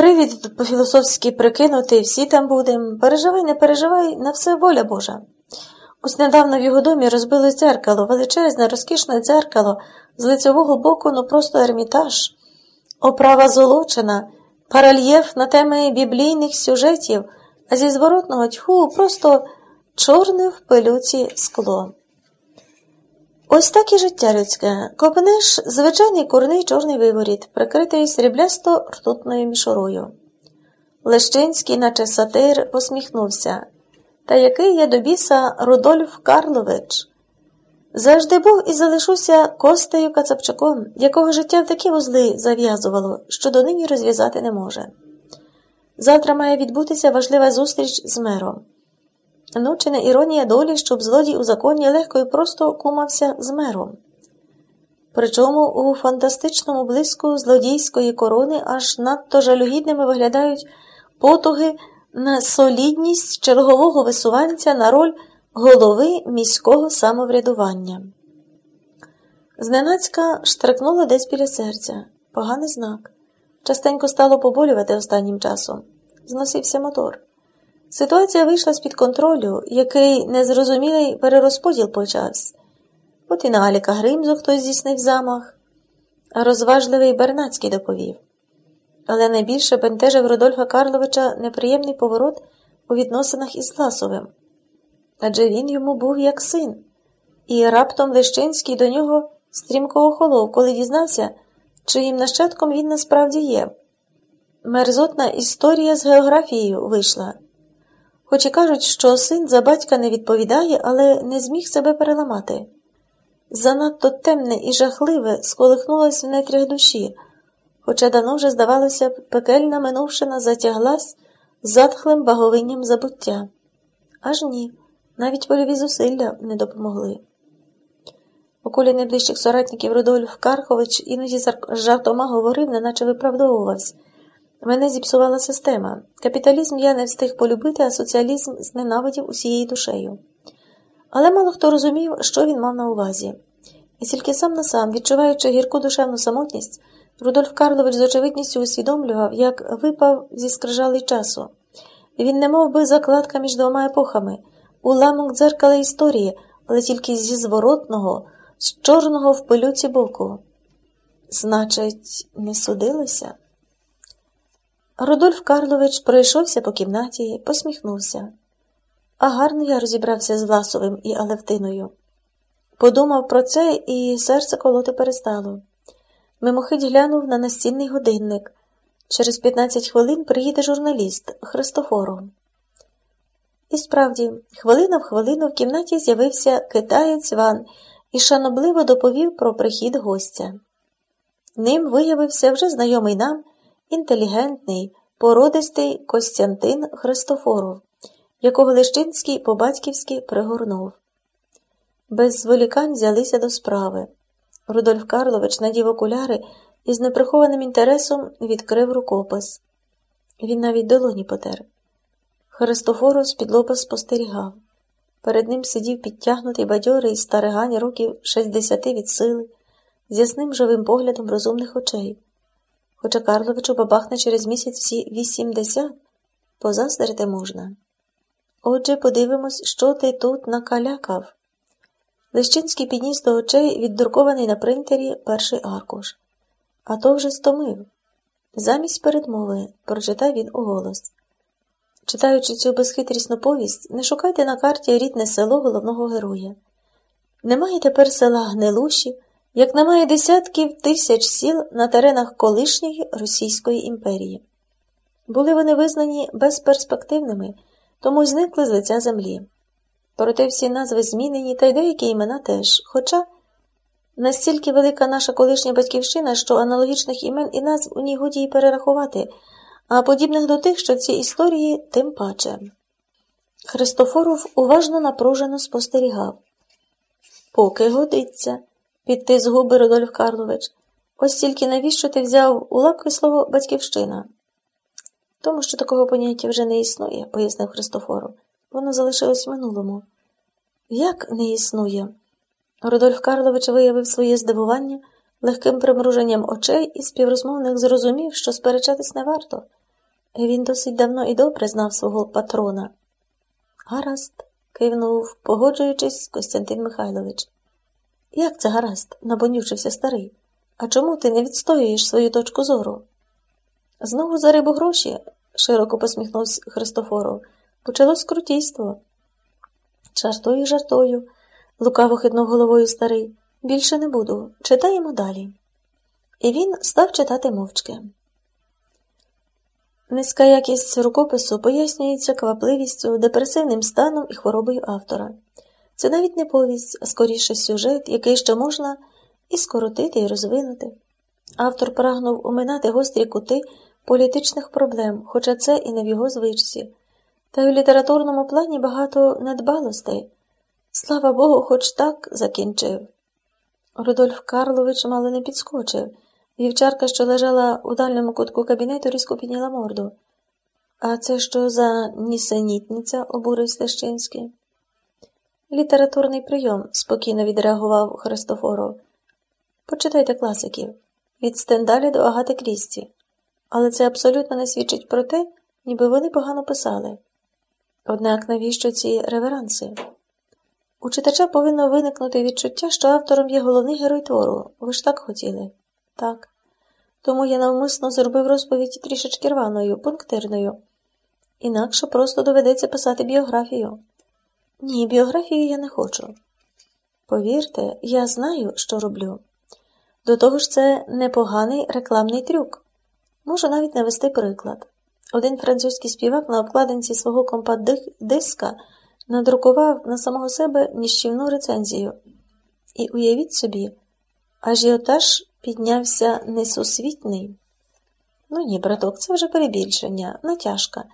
Привід по-філософськи прикинути, всі там будем. Переживай, не переживай, на все воля Божа. Ось недавно в його домі розбилось дзеркало, величезне, розкішне дзеркало, з лицевого боку, ну просто ермітаж, оправа золочена, паральєф на теми біблійних сюжетів, а зі зворотного тьху просто чорне в пилюці скло. Ось так і життя людське. Копнеш звичайний курний чорний виворіт, прикритий сріблясто ртутною мішурою. Лещинський, наче сатир, посміхнувся. Та який я до біса Рудольф Карлович? Завжди був і залишуся Костею Кацапчуком, якого життя в такі вузли зав'язувало, що донині розв'язати не може. Завтра має відбутися важлива зустріч з мером. Ну, чи не іронія долі, щоб злодій у законі легко і просто кумався з мером. Причому у фантастичному блиску злодійської корони аж надто жалюгідними виглядають потуги на солідність чергового висуванця на роль голови міського самоврядування. Зненацька штрикнуло десь біля серця. Поганий знак. Частенько стало поболювати останнім часом. Зносився мотор. Ситуація вийшла з-під контролю, який незрозумілий перерозподіл почався. От і на Аліка Гримзу хтось здійснив замах, а розважливий Бернацький доповів. Але найбільше бентежив Рудольфа Карловича неприємний поворот у відносинах із Власовим. Адже він йому був як син, і раптом Лещинський до нього стрімко охолов, коли дізнався, чиїм нащадком він насправді є. Мерзотна історія з географією вийшла. Хоч і кажуть, що син за батька не відповідає, але не зміг себе переламати. Занадто темне і жахливе сколихнулось в нетрях душі, хоча давно вже, здавалося, пекельна минувшина затяглась затхлим баговинням забуття. Аж ні, навіть вольові зусилля не допомогли. У найближчих соратників Рудольф Кархович іноді з жартома говорив, неначе виправдовувався. Мене зіпсувала система. Капіталізм я не встиг полюбити, а соціалізм зненавидів усією душею. Але мало хто розумів, що він мав на увазі. І тільки сам на сам, відчуваючи гірку душевну самотність, Рудольф Карлович з очевидністю усвідомлював, як випав зі скрижалий часу. Він не мов би закладка між двома епохами, уламок дзеркала історії, але тільки зі зворотного, з чорного в пилюці боку. Значить, не судилося? Рудольф Карлович пройшовся по кімнаті, посміхнувся. А гарно я розібрався з Власовим і Алевтиною. Подумав про це, і серце колоти перестало. Мимохить глянув на настінний годинник. Через 15 хвилин приїде журналіст Христофоро. І справді, хвилина в хвилину в кімнаті з'явився китаєць Ван і шанобливо доповів про прихід гостя. Ним виявився вже знайомий нам інтелігентний, породистий Костянтин Христофоров, якого Лещинський по-батьківськи пригорнув. Без зволікань взялися до справи. Рудольф Карлович надів окуляри і з неприхованим інтересом відкрив рукопис. Він навіть долоні потер. Христофоров з-під лоба спостерігав. Перед ним сидів підтягнутий бадьорий старигань років 60 від сили, з ясним живим поглядом розумних очей. Хоча Карловичу бабахне через місяць всі вісімдесят, позаздрити можна. Отже, подивимось, що ти тут накалякав. Лещинський підніс до очей віддуркований на принтері перший аркуш. А то вже стомив. Замість передмови прочитав він уголос. Читаючи цю безхитрісну повість, не шукайте на карті рідне село головного героя. Немає тепер села Гнилуші, як немає десятків тисяч сіл на теренах колишньої Російської імперії. Були вони визнані безперспективними, тому зникли з лиця землі. Проте всі назви змінені, та й деякі імена теж. Хоча настільки велика наша колишня батьківщина, що аналогічних імен і назв у ній годі й перерахувати, а подібних до тих, що в цій історії, тим паче. Христофоров уважно напружено спостерігав. Поки годиться підти з губи Родольф Карлович. Ось тільки навіщо ти взяв у лапки слово батьківщина? Тому що такого поняття вже не існує, пояснив Христофору. Воно залишилось в минулому. Як не існує? Родольф Карлович виявив своє здивування легким примруженням очей і співрозмовник зрозумів, що сперечатись не варто. Він досить давно і добре знав свого патрона. Гаразд, кивнув, погоджуючись, Костянтин Михайлович. Як це гаразд? набонючився старий. А чому ти не відстоюєш свою точку зору? Знову за рибу гроші, широко посміхнувся Христофоров. Почалось крутійство. Жартою, жартою, лукаво хитнув головою старий. Більше не буду. Читаємо далі. І він став читати мовчки. Низька якість рукопису пояснюється квапливістю, депресивним станом і хворобою автора. Це навіть не повість, а скоріше сюжет, який ще можна і скоротити, і розвинути. Автор прагнув оминати гострі кути політичних проблем, хоча це і не в його звичці. Та й у літературному плані багато недбалостей. Слава Богу, хоч так закінчив. Рудольф Карлович мало не підскочив. Вівчарка, що лежала у дальньому кутку кабінету, різко підняла морду. А це що за нісенітниця? обурив Стещинський. Літературний прийом, спокійно відреагував Христофоров. Почитайте класиків від Стендаля до Агати Крісті. Але це абсолютно не свідчить про те, ніби вони погано писали. Однак навіщо ці реверанси? У читача повинно виникнути відчуття, що автором є головний герой твору. Ви ж так хотіли? Так. Тому я навмисно зробив розповідь трішечки рваною, пунктирною. Інакше просто доведеться писати біографію. Ні, біографію я не хочу. Повірте, я знаю, що роблю. До того ж, це непоганий рекламний трюк. Можу навіть навести приклад. Один французький співак на обкладинці свого компакт-диска надрукував на самого себе ніщівну рецензію. І уявіть собі, ажіотаж піднявся несусвітний. Ну ні, браток, це вже перебільшення, натяжка.